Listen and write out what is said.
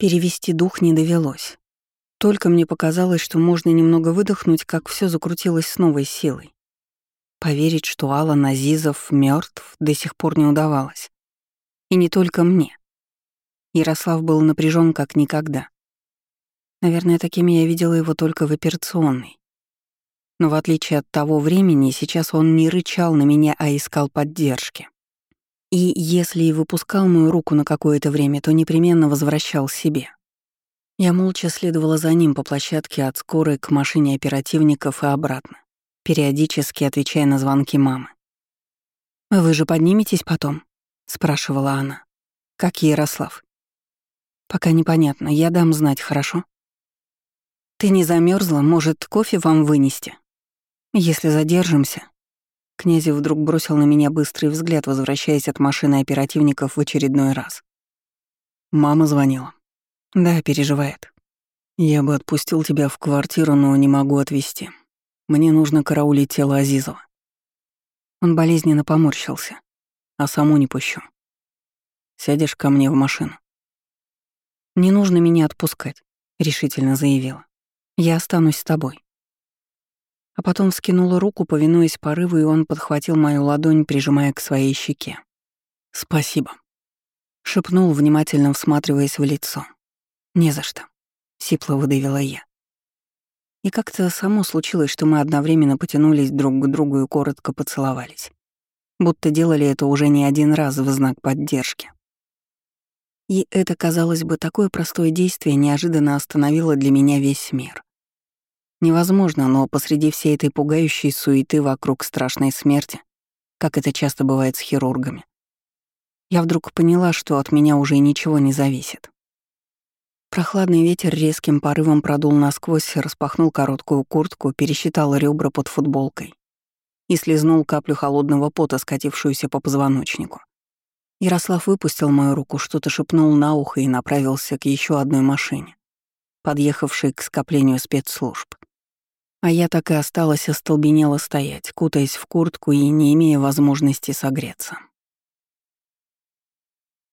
Перевести дух не довелось. Только мне показалось, что можно немного выдохнуть, как все закрутилось с новой силой. Поверить, что Алан Азизов мертв, до сих пор не удавалось. И не только мне. Ярослав был напряжен как никогда. Наверное, таким я видела его только в операционной. Но в отличие от того времени, сейчас он не рычал на меня, а искал поддержки. И если и выпускал мою руку на какое-то время, то непременно возвращал себе. Я молча следовала за ним по площадке от скорой к машине оперативников и обратно, периодически отвечая на звонки мамы. «Вы же подниметесь потом?» — спрашивала она. «Как Ярослав?» «Пока непонятно. Я дам знать, хорошо?» «Ты не замерзла? Может, кофе вам вынести?» «Если задержимся, Князев вдруг бросил на меня быстрый взгляд, возвращаясь от машины оперативников в очередной раз. Мама звонила. Да, переживает. Я бы отпустил тебя в квартиру, но не могу отвезти. Мне нужно караулить тело Азизова. Он болезненно поморщился. А саму не пущу. Сядешь ко мне в машину. Не нужно меня отпускать, решительно заявила. Я останусь с тобой. А потом вскинула руку, повинуясь порыву, и он подхватил мою ладонь, прижимая к своей щеке. «Спасибо», — шепнул, внимательно всматриваясь в лицо. «Не за что», — сипло выдавила я. И как-то само случилось, что мы одновременно потянулись друг к другу и коротко поцеловались. Будто делали это уже не один раз в знак поддержки. И это, казалось бы, такое простое действие неожиданно остановило для меня весь мир. Невозможно, но посреди всей этой пугающей суеты вокруг страшной смерти, как это часто бывает с хирургами, я вдруг поняла, что от меня уже ничего не зависит. Прохладный ветер резким порывом продул насквозь, распахнул короткую куртку, пересчитал ребра под футболкой и слезнул каплю холодного пота, скатившуюся по позвоночнику. Ярослав выпустил мою руку, что-то шепнул на ухо и направился к еще одной машине, подъехавшей к скоплению спецслужб. А я так и осталась остолбенела стоять, кутаясь в куртку и не имея возможности согреться.